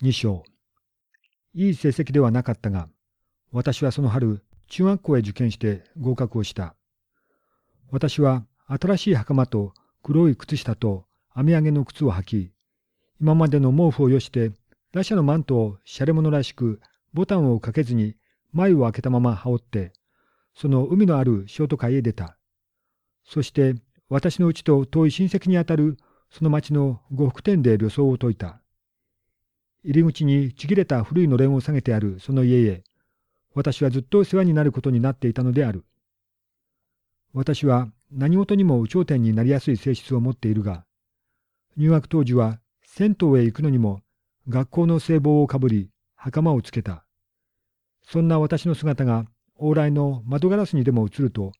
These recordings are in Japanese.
2章。いい成績ではなかったが、私はその春、中学校へ受験して合格をした。私は新しい袴と黒い靴下と網上げの靴を履き、今までの毛布をよして、ラシャのマントをシャレ者らしくボタンをかけずに前を開けたまま羽織って、その海のあるショート海へ出た。そして私の家と遠い親戚にあたるその町の呉服店で旅装を解いた。入り口にちぎれた古いのれんを下げてあるその家へ、私はずっと世話になることになっていたのである。私は何事にも有頂天になりやすい性質を持っているが、入学当時は銭湯へ行くのにも学校の制帽をかぶり、袴をつけた。そんな私の姿が往来の窓ガラスにでも映ると、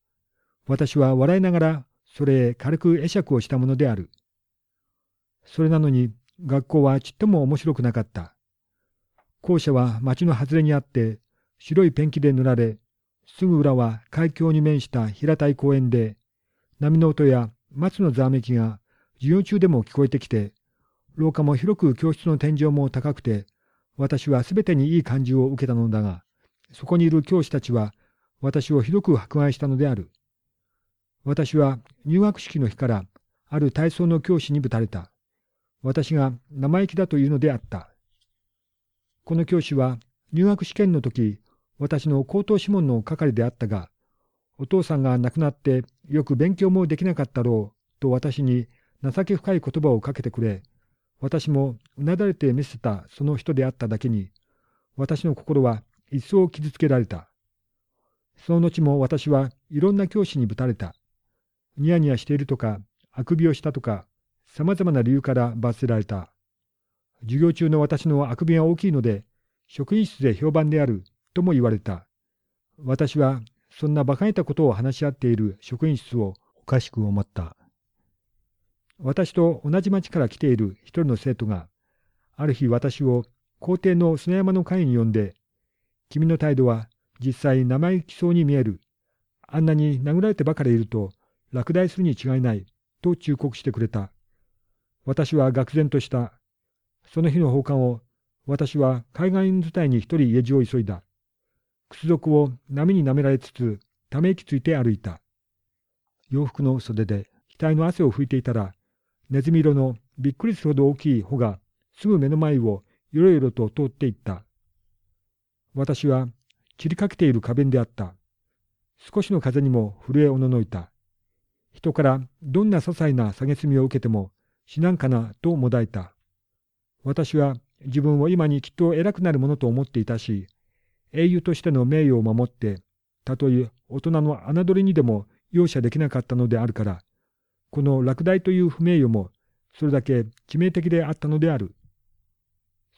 私は笑いながらそれへ軽く会釈をしたものである。それなのに学校はちっとも面白くなかった。校舎は町の外れにあって白いペンキで塗られ、すぐ裏は海峡に面した平たい公園で、波の音や松のざわめきが授業中でも聞こえてきて、廊下も広く教室の天井も高くて、私はすべてにいい感じを受けたのだが、そこにいる教師たちは私をひどく迫害したのである。私は入学式の日からある体操の教師にぶたれた。私が生意気だというのであった。この教師は入学試験の時、私の口頭諮問の係であったが、お父さんが亡くなってよく勉強もできなかったろうと私に情け深い言葉をかけてくれ、私もうなだれて見せたその人であっただけに、私の心は一層傷つけられた。その後も私はいろんな教師にぶたれた。ニヤニヤしているとか、あくびをしたとか、様々な理由から罰せられた。授業中の私のあくびが大きいので、職員室で評判であるとも言われた。私はそんな馬鹿げたことを話し合っている職員室をおかしく思った。私と同じ町から来ている一人の生徒が、ある日私を校庭の砂山の会に呼んで、君の態度は実際生意気そうに見える。あんなに殴られてばかりいると落第するに違いない。と忠告してくれた。私は愕然とした。その日の放課後、私は海岸伝いに一人家路を急いだ。靴底を波に舐められつつ、ため息ついて歩いた。洋服の袖で額の汗を拭いていたら、ネズミ色のびっくりするほど大きい穂がすぐ目の前をよろよろと通っていった。私は散りかけている花弁であった。少しの風にも震えおののいた。人からどんな些細な蔑みを受けても死なんかなともだいた。私は自分を今にきっと偉くなるものと思っていたし、英雄としての名誉を守って、たとえ大人の侮りにでも容赦できなかったのであるから、この落第という不名誉もそれだけ致命的であったのである。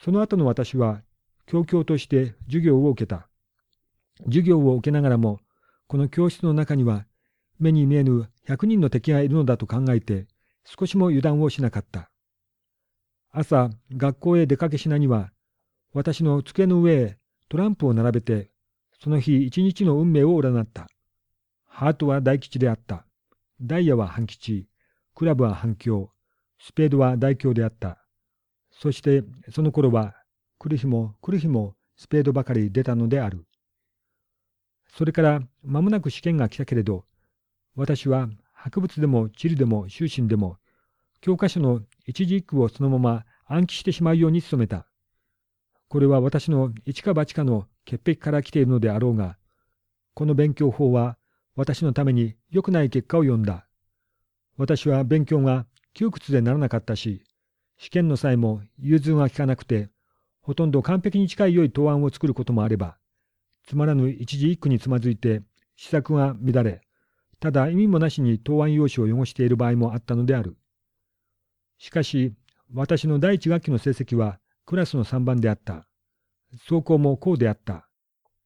その後の私は、教教として授業を受けた。授業を受けながらも、この教室の中には目に見えぬ100人の敵がいるのだと考えて、少しも油断をしなかった。朝、学校へ出かけしなには、私の机の上へトランプを並べて、その日一日の運命を占った。ハートは大吉であった。ダイヤは半吉、クラブは半強、スペードは大凶であった。そしてその頃は来る日も来る日もスペードばかり出たのである。それから間もなく試験が来たけれど、私は博物でも地理でも修身でも、教科書の一字一句をそのまま暗記してしまうように努めた。これは私の一か八かの潔癖から来ているのであろうが、この勉強法は私のために良くない結果を読んだ。私は勉強が窮屈でならなかったし、試験の際も融通が利かなくて、ほとんど完璧に近い良い答案を作ることもあれば、つまらぬ一字一句につまずいて、施策が乱れ、ただ意味もなしに答案用紙を汚している場合もあったのである。しかし、私の第一学期の成績はクラスの3番であった。走行もこうであった。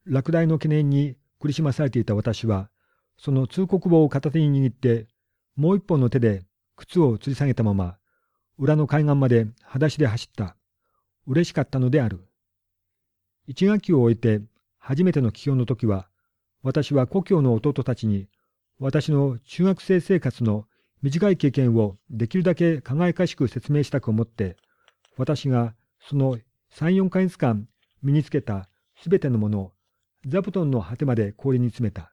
落第の懸念に苦しまされていた私は、その通告簿を片手に握って、もう一本の手で靴を吊り下げたまま、裏の海岸まで裸足で走った。嬉しかったのである。一学期を終えて初めての起業の時は、私は故郷の弟たちに私の中学生生活の短い経験をできるだけ輝かしく説明したく思って、私がその3、4ヶ月間身につけたすべてのものを、座布団の果てまで氷に詰めた。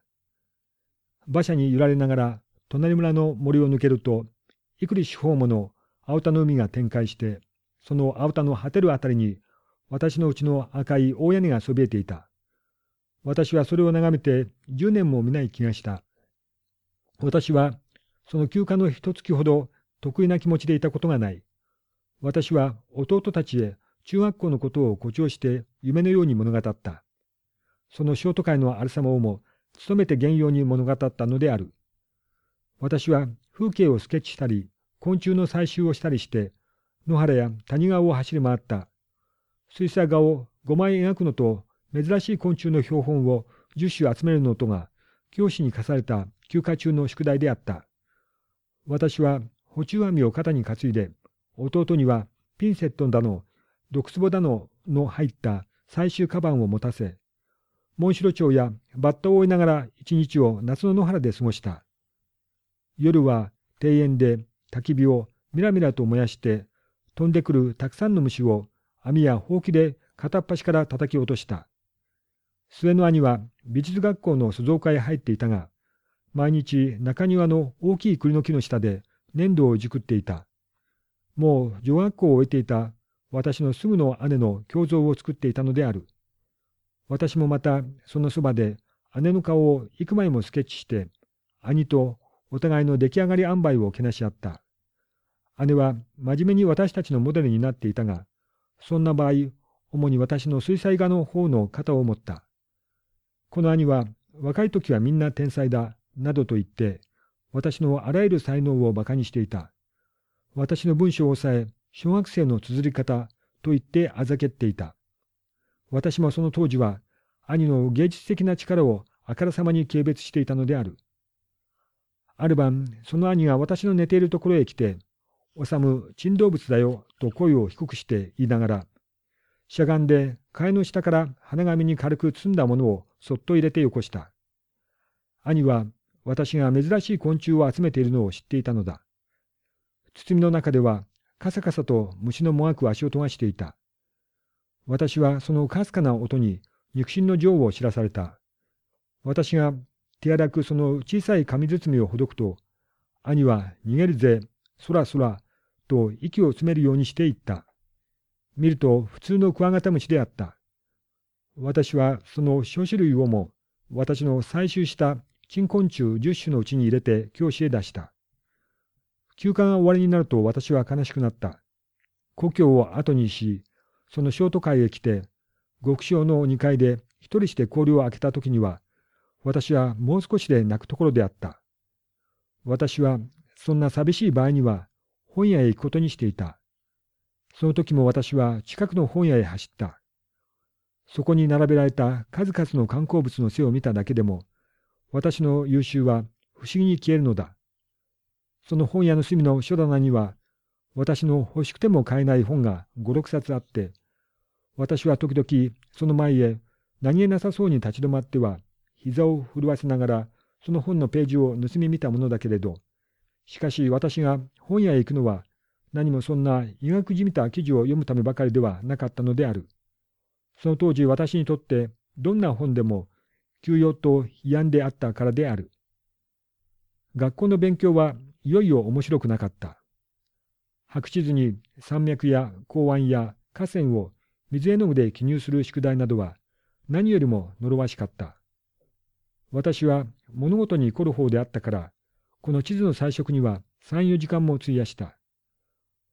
馬車に揺られながら隣村の森を抜けると、幾里四方もの青田の海が展開して、その青田の果てるあたりに私のうちの赤い大屋根がそびえていた。私はそれを眺めて10年も見ない気がした。私はその休暇の一月ほど得意な気持ちでいたことがない。私は弟たちへ中学校のことを誇張して夢のように物語った。そのショート会のあるさまをも努めて原用に物語ったのである。私は風景をスケッチしたり、昆虫の採集をしたりして、野原や谷川を走り回った。水彩画を5枚描くのと、珍しい昆虫の標本を10種集めるのとが、教師に課された休暇中の宿題であった。私は補充網を肩に担いで、弟にはピンセットだの、毒壺だのの入った最終カバンを持たせ、モンシロチョウやバッタを追いながら一日を夏の野原で過ごした。夜は庭園で焚き火をみらみらと燃やして飛んでくるたくさんの虫を網やほうきで片っ端から叩き落とした。末の兄は美術学校の塑造科へ入っていたが、毎日中庭の大きい栗の木の下で粘土をじくっていた。もう女学校を終えていた私のすぐの姉の胸像を作っていたのである。私もまたそのそばで姉の顔を幾枚もスケッチして、兄とお互いの出来上がり塩梅をけなし合った。姉は真面目に私たちのモデルになっていたが、そんな場合、主に私の水彩画の方の肩を持った。この兄は若い時はみんな天才だ、などと言って、私のあらゆる才能を馬鹿にしていた。私の文章を抑え、小学生の綴り方と言ってあざけっていた。私もその当時は、兄の芸術的な力をあからさまに軽蔑していたのである。ある晩、その兄が私の寝ているところへ来て、おさむ、珍動物だよ、と声を低くして言いながら、しゃがんで替えの下から鼻紙に軽く包んだものをそっと入れてよこした。兄は私が珍しい昆虫を集めているのを知っていたのだ。包みの中ではカサカサと虫のもがく足音がしていた。私はそのかすかな音に肉親の情を知らされた。私が手荒くその小さい紙包みをほどくと、兄は逃げるぜ、そらそら、と息を詰めるようにしていった。見ると普通のクワガタムシであった。私はその小種類をも私の採集した珍昆虫10種のうちに入れて教師へ出した。休暇が終わりになると私は悲しくなった。故郷を後にし、そのショート会へ来て、極小の2階で一人して氷を開けた時には、私はもう少しで泣くところであった。私はそんな寂しい場合には本屋へ行くことにしていた。その時も私は近くの本屋へ走った。そこに並べられた数々の観光物の背を見ただけでも、私の優秀は不思議に消えるのだ。その本屋の隅の書棚には、私の欲しくても買えない本が五六冊あって、私は時々その前へ何気なさそうに立ち止まっては、膝を震わせながらその本のページを盗み見たものだけれど、しかし私が本屋へ行くのは何もそんな医学じみた記事を読むためばかりではなかったのである。その当時私にとってどんな本でも休養と慰安であったからである。学校の勉強はいよいよ面白くなかった。白地図に山脈や港湾や河川を水絵の具で記入する宿題などは何よりも呪わしかった。私は物事に凝る方であったから、この地図の彩色には3、4時間も費やした。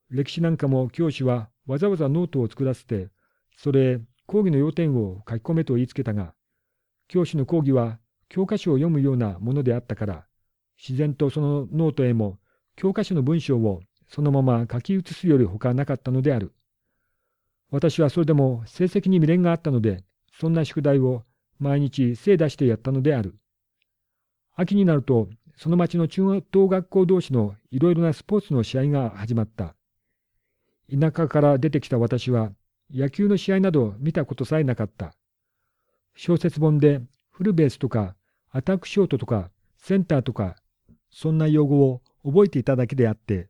歴史なんかも教師はわざわざノートを作らせて、それへ講義の要点を書き込めと言いつけたが、教師の講義は教科書を読むようなものであったから、自然とそのノートへも教科書の文章をそのまま書き写すより他なかったのである。私はそれでも成績に未練があったので、そんな宿題を毎日精出してやったのである。秋になると、その町の中等学校同士のいろいろなスポーツの試合が始まった。田舎から出てきた私は、野球の試合など見たことさえなかった。小説本でフルベースとかアタックショートとかセンターとか、そんな用語を覚えていただけであって、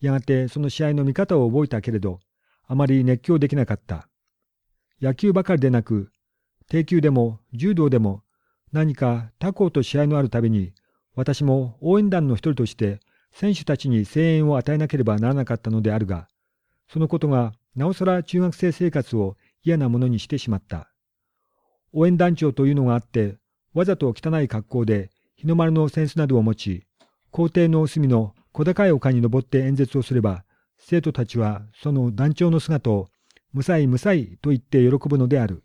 やがてその試合の見方を覚えたけれど、あまり熱狂できなかった。野球ばかりでなく、低球でも柔道でも何か他校と試合のあるたびに、私も応援団の一人として選手たちに声援を与えなければならなかったのであるが、そのことがなおさら中学生生活を嫌なものにしてしまった。応援団長というのがあって、わざと汚い格好で日の丸の扇子などを持ち、校庭の隅の小高い丘に登って演説をすれば、生徒たちはその団長の姿をむさいむさいと言って喜ぶのである。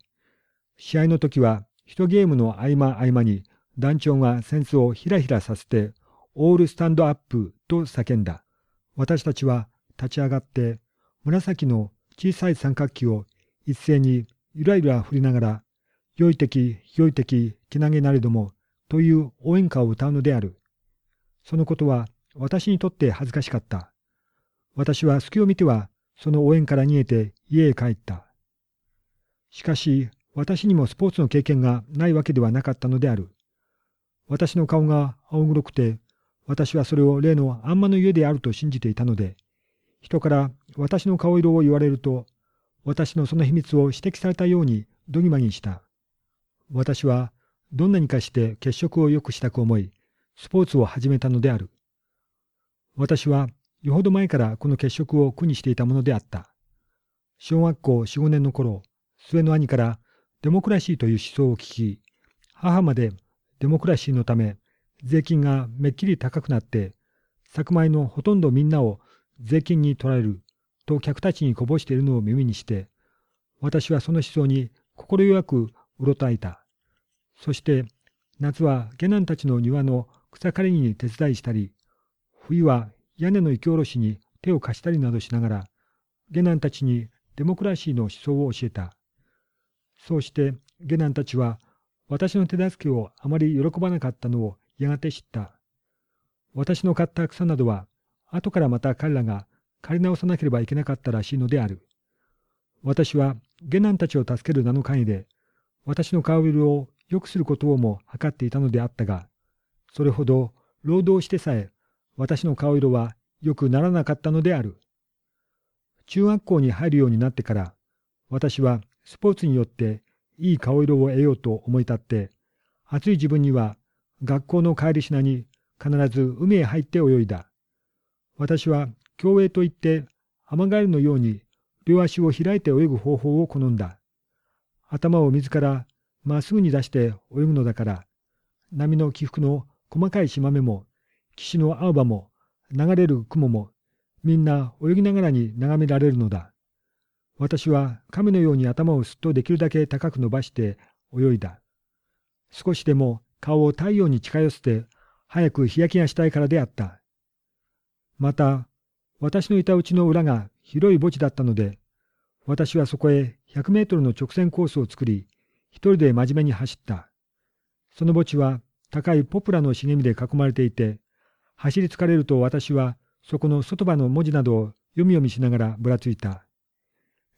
試合の時は一ゲームの合間合間に団長が扇子をひらひらさせてオールスタンドアップと叫んだ。私たちは立ち上がって紫の小さい三角旗を一斉にゆらゆら振りながら、良い敵、良い敵、けなげなれども、という応援歌を歌うのである。そのことは私にとって恥ずかしかった。私は隙を見ては、その応援から逃げて家へ帰った。しかし、私にもスポーツの経験がないわけではなかったのである。私の顔が青黒くて、私はそれを例のあんまの家であると信じていたので、人から私の顔色を言われると、私のその秘密を指摘されたようにどぎまぎした。私はどんなにかして血色を良くしたく思い、スポーツを始めたのである。私はよほど前からこの血色を苦にしていたものであった。小学校4、5年の頃、末の兄からデモクラシーという思想を聞き、母までデモクラシーのため税金がめっきり高くなって、作米のほとんどみんなを税金に取られると客たちにこぼしているのを耳にして、私はその思想に快くうろたえた。そして夏は下男たちの庭の草刈りに手伝いしたり、冬は屋根の雪下ろしに手を貸したりなどしながら、下男たちにデモクラシーの思想を教えた。そうして下男たちは私の手助けをあまり喜ばなかったのをやがて知った。私の買った草などは後からまた彼らが借り直さなければいけなかったらしいのである。私は下男たちを助ける名の会で、私の顔色を良くすることをも図っていたのであったが、それほど労働してさえ私の顔色は良くならなかったのである。中学校に入るようになってから、私はスポーツによっていい顔色を得ようと思い立って、暑い自分には学校の帰りしなに必ず海へ入って泳いだ。私は競泳といってアマガエルのように両足を開いて泳ぐ方法を好んだ。頭を水からまっすぐに出して泳ぐのだから、波の起伏の細かい島目も、岸の青葉も、流れる雲も、みんな泳ぎながらに眺められるのだ。私は亀のように頭をすっとできるだけ高く伸ばして泳いだ。少しでも顔を太陽に近寄せて早く日焼けがしたいからであった。また、私のいたうちの裏が広い墓地だったので、私はそこへ100メートルの直線コースを作り、一人で真面目に走った。その墓地は高いポプラの茂みで囲まれていて、走り疲れると私はそこの外場の文字などを読み読みしながらぶらついた。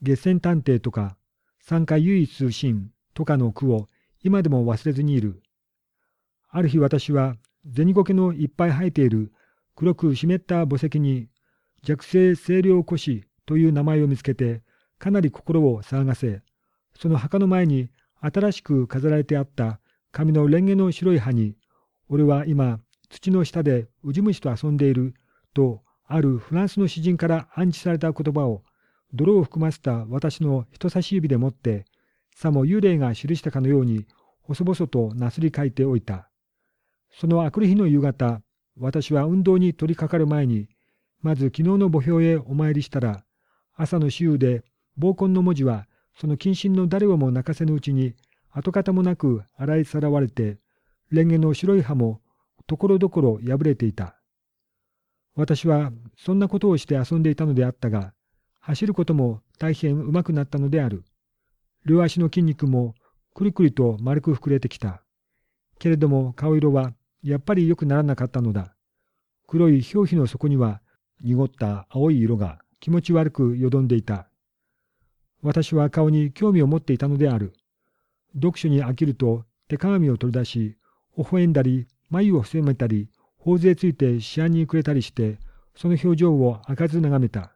月線探偵とか、三回唯一通信とかの句を今でも忘れずにいる。ある日私は銭苔のいっぱい生えている黒く湿った墓石に弱性清涼古紙という名前を見つけてかなり心を騒がせ、その墓の前に新しく飾られてあった紙のレンゲの白い葉に、俺は今土の下でウジ虫と遊んでいるとあるフランスの詩人から暗示された言葉を泥を含ませた私の人差し指でもってさも幽霊が記したかのように細々となすり書いておいた。そのあくる日の夕方、私は運動に取り掛かる前に、まず昨日の墓標へお参りしたら、朝の週で、暴根の文字は、その近親の誰をも泣かせぬうちに、跡形もなく洗いさらわれて、レンゲの白い葉も、ところどころ破れていた。私は、そんなことをして遊んでいたのであったが、走ることも大変うまくなったのである。両足の筋肉も、くりくりと丸く膨れてきた。けれども顔色はやっぱり良くならなかったのだ。黒い表皮の底には濁った青い色が気持ち悪くよどんでいた。私は顔に興味を持っていたのである。読書に飽きると手鏡を取り出し、微笑んだり、眉を伏せめたり、頬杖ついて試合にくれたりして、その表情を開かず眺めた。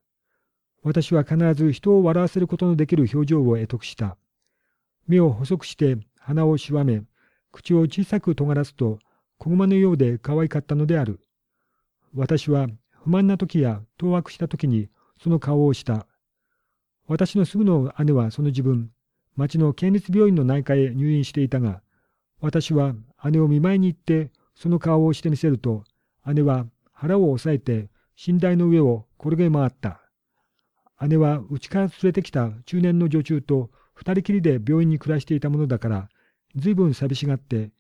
私は必ず人を笑わせることのできる表情を得得した。目を細くして鼻をしわめ、口を小さく尖らすと、子熊のようで可愛かったのである。私は不満な時や当惑した時にその顔をした。私のすぐの姉はその自分、町の県立病院の内科へ入院していたが、私は姉を見舞いに行ってその顔をしてみせると、姉は腹を押さえて寝台の上を転げ回った。姉は家から連れてきた中年の女中と二人きりで病院に暮らしていたものだから、ずいぶん寂しがって、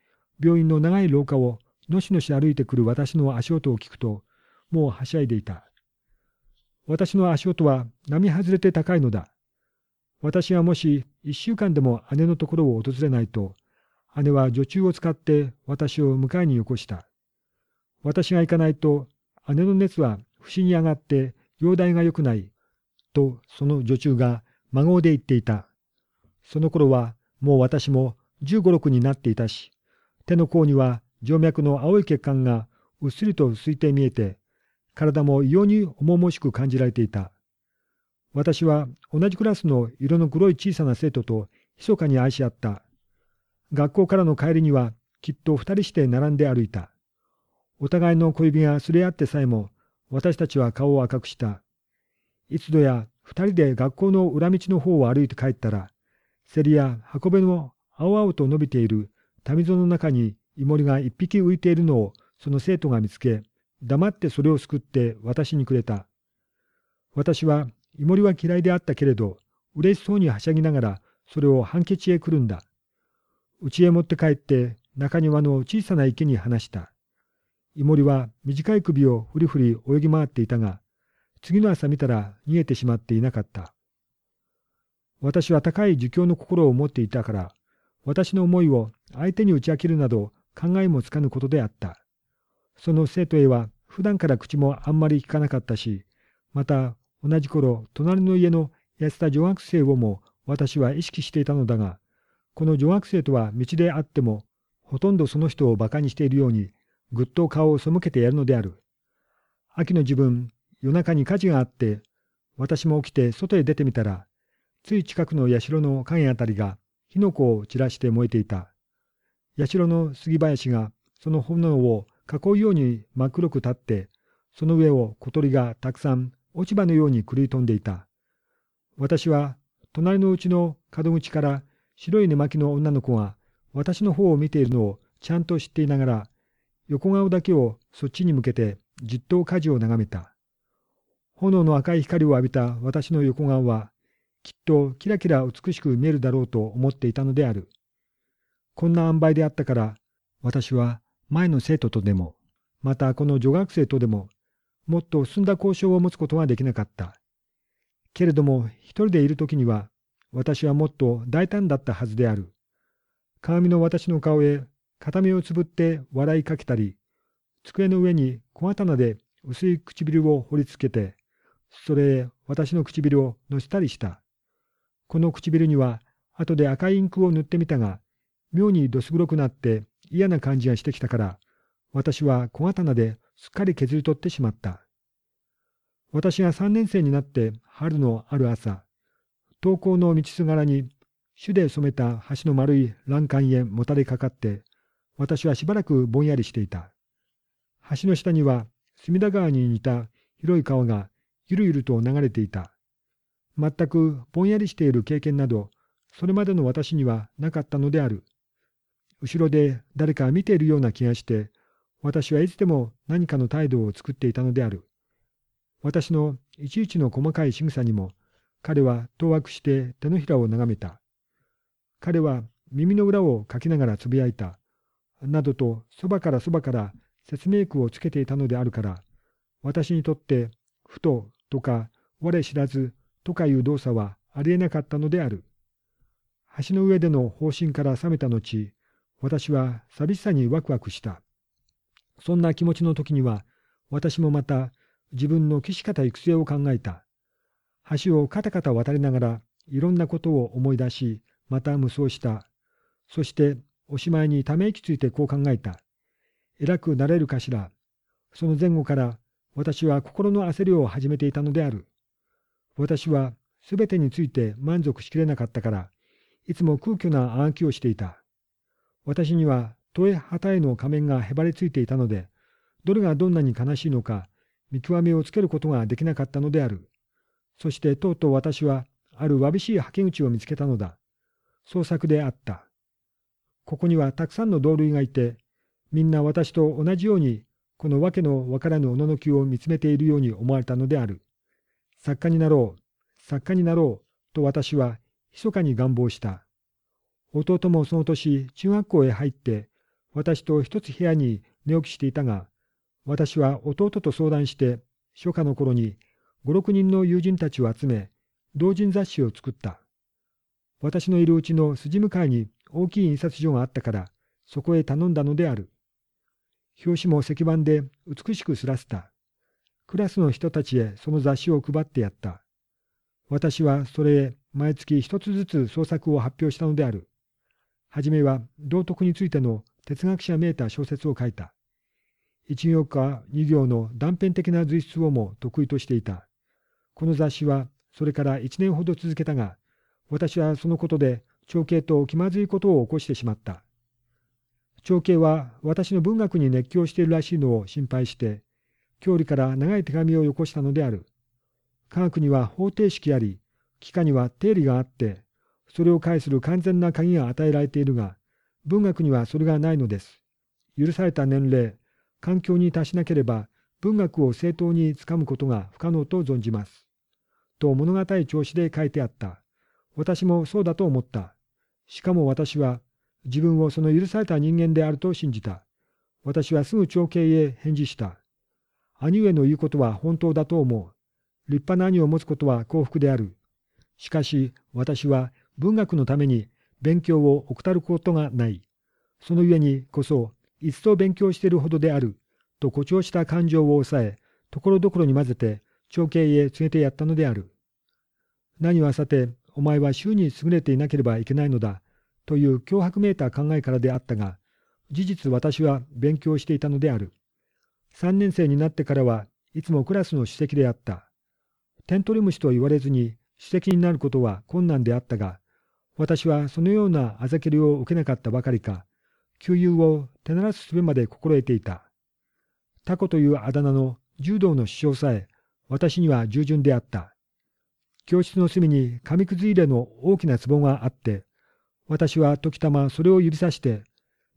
病院の長い廊下をのしのし歩いてくる私の足音を聞くと、もうはしゃいでいた。私の足音は並外れて高いのだ。私がもし一週間でも姉のところを訪れないと、姉は女中を使って私を迎えによこした。私が行かないと、姉の熱は不思に上がって容体が良くない、とその女中が孫で言っていた。その頃はもう私も十五六になっていたし、手の甲には静脈の青い血管がうっすりと薄いて見えて、体も異様に重々しく感じられていた。私は同じクラスの色の黒い小さな生徒と密かに愛し合った。学校からの帰りにはきっと二人して並んで歩いた。お互いの小指がすれ合ってさえも私たちは顔を赤くした。いつぞや二人で学校の裏道の方を歩いて帰ったら、競りや箱辺の青々と伸びている谷溝の中にイモリが一匹浮いているのをその生徒が見つけ、黙ってそれをすくって私にくれた。私はイモリは嫌いであったけれど、嬉しそうにはしゃぎながらそれをハンケチへくるんだ。家へ持って帰って中庭の小さな池に放した。イモリは短い首をふりふり泳ぎ回っていたが、次の朝見たら逃げてしまっていなかった。私は高い儒教の心を持っていたから、私の思いを相手に打ち明けるなど考えもつかぬことであった。その生徒へは普段から口もあんまり聞かなかったし、また同じ頃隣の家の痩せた女学生をも私は意識していたのだが、この女学生とは道であっても、ほとんどその人を馬鹿にしているように、ぐっと顔を背けてやるのである。秋の自分、夜中に火事があって、私も起きて外へ出てみたら、つい近くの社の影あたりが火の粉を散らして燃えていた。社の杉林がその炎を囲うように真っ黒く立って、その上を小鳥がたくさん落ち葉のように狂い飛んでいた。私は隣のうちの門口から白い寝巻きの女の子が私の方を見ているのをちゃんと知っていながら、横顔だけをそっちに向けてじっと火事を眺めた。炎の赤い光を浴びた私の横顔は、きっとキラキラ美しく見えるだろうと思っていたのである。こんな塩梅であったから、私は前の生徒とでも、またこの女学生とでも、もっと進んだ交渉を持つことはできなかった。けれども、一人でいるときには、私はもっと大胆だったはずである。鏡の私の顔へ片目をつぶって笑いかけたり、机の上に小刀で薄い唇を掘りつけて、それへ私の唇を乗せたりした。この唇には後で赤いインクを塗ってみたが、妙にどす黒くなって嫌な感じがしてきたから、私は小刀ですっかり削り取ってしまった。私が三年生になって春のある朝、登校の道すがらに朱で染めた橋の丸い欄干へもたれかかって、私はしばらくぼんやりしていた。橋の下には隅田川に似た広い川がゆるゆると流れていた。全くぼんやりしている経験など、それまでの私にはなかったのである。後ろで誰か見ているような気がして、私はいつでも何かの態度を作っていたのである。私のいちいちの細かい仕草にも、彼は当惑して手のひらを眺めた。彼は耳の裏をかきながらつぶやいた。などとそばからそばから説明句をつけていたのであるから、私にとってふととか我知らずとかいう動作はありえなかったのである。橋の上での方針から覚めた後、私は寂しさにワクワクした。そんな気持ちの時には、私もまた自分の岸方育成を考えた。橋をカタカタ渡りながらいろんなことを思い出し、また無双した。そしておしまいにため息ついてこう考えた。偉くなれるかしら。その前後から私は心の焦りを始めていたのである。私はすべてについて満足しきれなかったから、いつも空虚な暗記をしていた。私には問え旗への仮面がへばりついていたので、どれがどんなに悲しいのか見極めをつけることができなかったのである。そしてとうとう私はあるわびしいはけ口を見つけたのだ。創作であった。ここにはたくさんの同類がいて、みんな私と同じようにこのわけのわからぬおののきを見つめているように思われたのである。作家になろう、作家になろうと私は密かに願望した。弟もその年中学校へ入って私と一つ部屋に寝起きしていたが、私は弟と相談して初夏の頃に五六人の友人たちを集め、同人雑誌を作った。私のいるうちの筋向かいに大きい印刷所があったから、そこへ頼んだのである。表紙も石板で美しくすらせた。クラスの人たちへその雑誌を配ってやった。私はそれへ毎月一つずつ創作を発表したのである。はじめは道徳についての哲学者めいた小説を書いた。一行か二行の断片的な随筆をも得意としていた。この雑誌はそれから一年ほど続けたが、私はそのことで長兄と気まずいことを起こしてしまった。長兄は私の文学に熱狂しているらしいのを心配して、郷里から長い手紙をよこしたのである。科学には方程式あり、幾何には定理があって、それを介する完全な鍵が与えられているが、文学にはそれがないのです。許された年齢、環境に達しなければ、文学を正当につかむことが不可能と存じます。と物語調子で書いてあった。私もそうだと思った。しかも私は自分をその許された人間であると信じた。私はすぐ長兄へ返事した。兄上の言うことは本当だと思う。立派な兄を持つことは幸福である。しかし私は文学のために勉強を怠ることがない。そのゆえにこそ、一層勉強しているほどである、と誇張した感情を抑え、ところどころに混ぜて、長兄へ告げてやったのである。何はさて、お前は週に優れていなければいけないのだ、という脅迫めいた考えからであったが、事実私は勉強していたのである。三年生になってからはいつもクラスの主席であった。テントリムシと言われずに主席になることは困難であったが、私はそのようなあざけりを受けなかったばかりか、旧友を手慣らす術まで心得ていた。タコというあだ名の柔道の師匠さえ、私には従順であった。教室の隅に紙くず入れの大きな壺があって、私は時たまそれを指さして、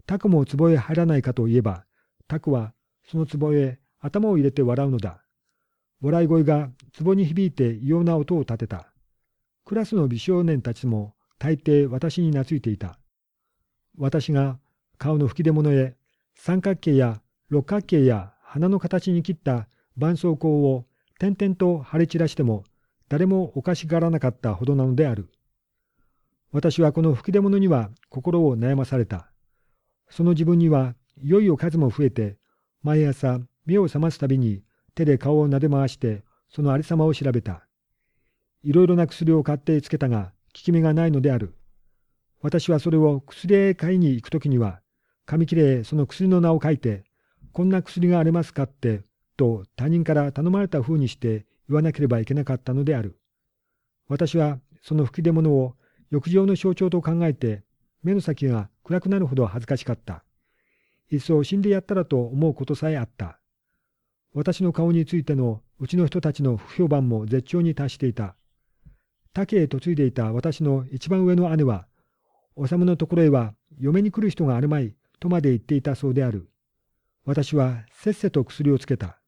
タコも壺へ入らないかと言えば、タコはその壺へ頭を入れて笑うのだ。笑い声が壺に響いて異様な音を立てた。クラスの美少年たちも大抵私に懐いていた。私が顔の吹き出物へ三角形や六角形や花の形に切った絆創膏を点々と貼り散らしても誰もおかしがらなかったほどなのである。私はこの吹き出物には心を悩まされた。その自分にはいよいよ数も増えて、毎朝目を覚ますたびに手で顔を撫で回してそのありさまを調べた。いろいろな薬を買ってつけたが、効き目がないのである。私はそれを薬へ買いに行くときには、紙切れへその薬の名を書いて、こんな薬がありますかって、と他人から頼まれた風にして言わなければいけなかったのである。私はその吹き出物を浴場の象徴と考えて、目の先が暗くなるほど恥ずかしかった。いっそ死んでやったらと思うことさえあった。私の顔についてのうちの人たちの不評判も絶頂に達していた。竹へ嫁いでいた私の一番上の姉は、治のところへは嫁に来る人があるまいとまで言っていたそうである。私はせっせと薬をつけた。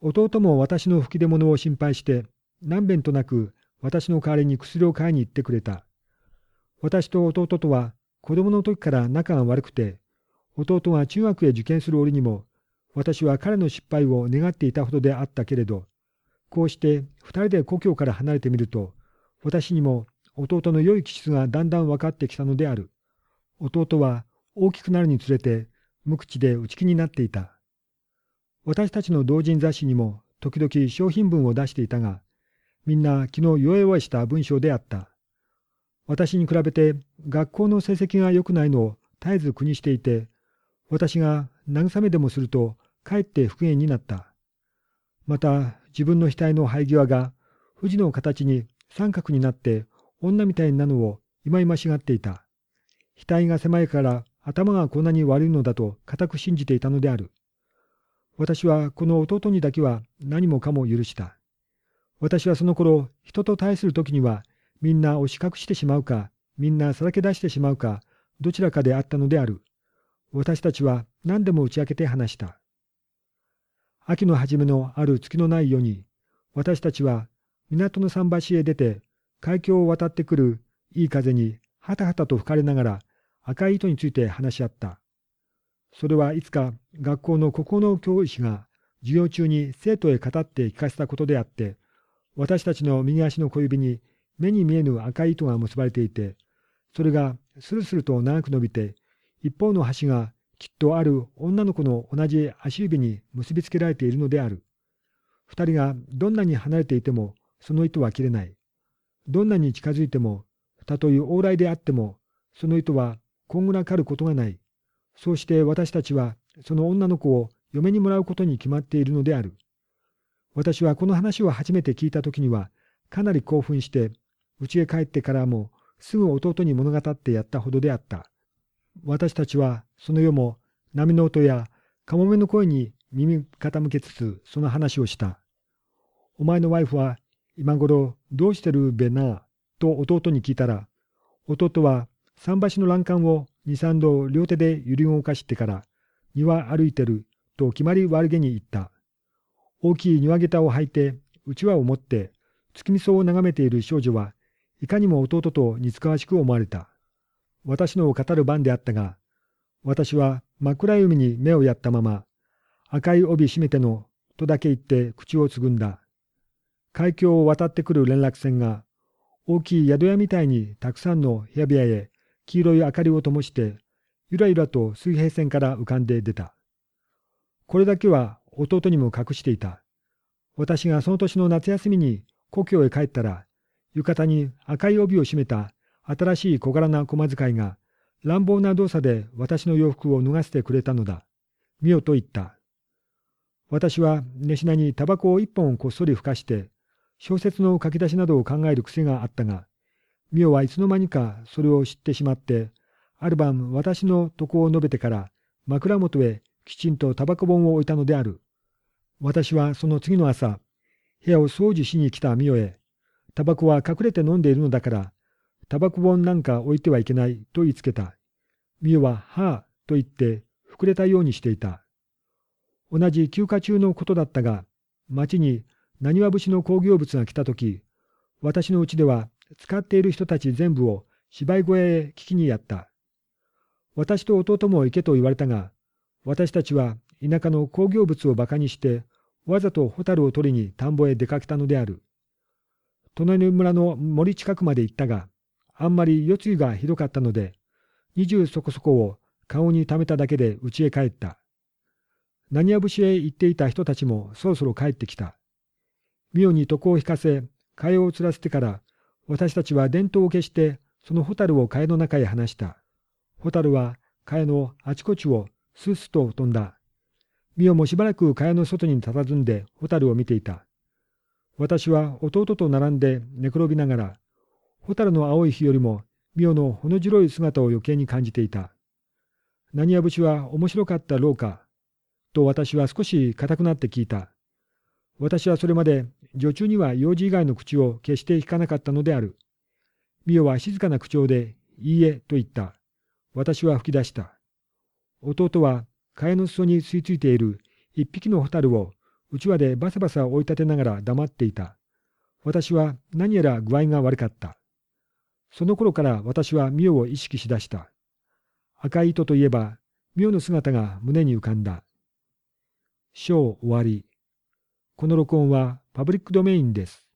弟も私の吹き出物を心配して、何べんとなく私の代わりに薬を買いに行ってくれた。私と弟とは子供の時から仲が悪くて、弟が中学へ受験する折にも、私は彼の失敗を願っていたほどであったけれど、こうして二人で故郷から離れてみると、私にも弟の良い気質がだんだん分かってきたのである。弟は大きくなるにつれて無口で内気になっていた。私たちの同人雑誌にも時々商品文を出していたが、みんな気の弱々した文章であった。私に比べて学校の成績が良くないのを絶えず苦にしていて、私が慰めでもするとかえって復元になった。また自分の額の生え際が富士の形に三角になって女みたいなのをいまいましがっていた。額が狭いから頭がこんなに悪いのだと固く信じていたのである。私はこの弟にだけは何もかも許した。私はその頃、人と対する時には、みんな押し隠してしまうか、みんなさらけ出してしまうか、どちらかであったのである。私たちは何でも打ち明けて話した。秋の初めのある月のない夜に、私たちは港の桟橋へ出て、海峡を渡ってくるいい風にはたはたと吹かれながら赤い糸について話し合った。それはいつか学校の国語の教師が授業中に生徒へ語って聞かせたことであって、私たちの右足の小指に目に見えぬ赤い糸が結ばれていて、それがスルスルと長く伸びて、一方の端がきっとある女の子の同じ足指に結びつけられているのである。二人がどんなに離れていてもその糸は切れない。どんなに近づいても、たとえ往来であっても、その糸はこんぐらかることがない。そうして私たちはその女の子を嫁にもらうことに決まっているのである。私はこの話を初めて聞いた時にはかなり興奮して家へ帰ってからもすぐ弟に物語ってやったほどであった。私たちはその夜も波の音やカモメの声に耳傾けつつその話をした。お前のワイフは今頃どうしてるべな？と弟に聞いたら弟は桟橋の欄干を二三度両手で揺り動かしてから庭歩いてると決まり悪げに言った。大きい庭下駄を履いてうちわを持って月見草を眺めている少女はいかにも弟と似つかわしく思われた。私のを語る番であったが、私は真っ暗闇に目をやったまま、赤い帯締めてのとだけ言って口をつぐんだ。海峡を渡ってくる連絡船が、大きい宿屋みたいにたくさんの部屋部屋へ黄色い明かりを灯して、ゆらゆらと水平線から浮かんで出た。これだけは弟にも隠していた。私がその年の夏休みに故郷へ帰ったら、浴衣に赤い帯を締めた新しい小柄な駒使いが乱暴な動作で私の洋服を脱がせてくれたのだ。見よと言った。私は寝品にタバコを一本こっそりふかして、小説の書き出しなどを考える癖があったが、ミオはいつの間にかそれを知ってしまって、ある晩私の床を述べてから枕元へきちんとタバコ本を置いたのである。私はその次の朝、部屋を掃除しに来たミオへ、タバコは隠れて飲んでいるのだから、タバコ本なんか置いてはいけないと言いつけた。ミオは、はあ、と言って膨れたようにしていた。同じ休暇中のことだったが、町に何わ節の工業物が来たとき、私のうちでは使っている人たち全部を芝居小屋へ聞きにやった。私と弟も行けと言われたが、私たちは田舎の工業物を馬鹿にして、わざとホタルを取りに田んぼへ出かけたのである。隣の村の森近くまで行ったが、あんまり夜露がひどかったので、二十そこそこを顔に溜めただけで家へ帰った。何や節へ行っていた人たちもそろそろ帰ってきた。妙に床を引かせ、替えをつらせてから、私たちは電灯を消して、そのホタルを替えの中へ離した。ホタルは替えのあちこちをスースと飛んだ。ミオもしばらく蚊帳の外に佇んでホタルを見ていた。私は弟と並んで寝転びながら、ホタルの青い日よりもミオのほの白い姿を余計に感じていた。何や節は面白かったろうか、と私は少し硬くなって聞いた。私はそれまで女中には幼児以外の口を決して引かなかったのである。ミオは静かな口調で、いいえ、と言った。私は吹き出した。弟は蚊帳の裾に吸い付いている一匹のホタルをうちわでバサバサ追い立てながら黙っていた。私は何やら具合が悪かった。その頃から私はミオを意識しだした。赤い糸といえば、ミオの姿が胸に浮かんだ。章終わり。この録音はパブリックドメインです。